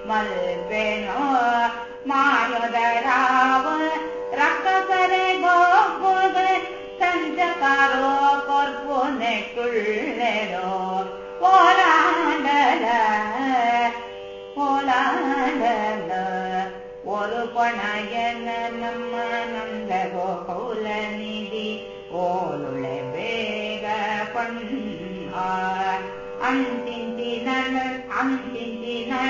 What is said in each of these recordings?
ो मायने उणयनम् अन् अ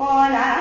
ओला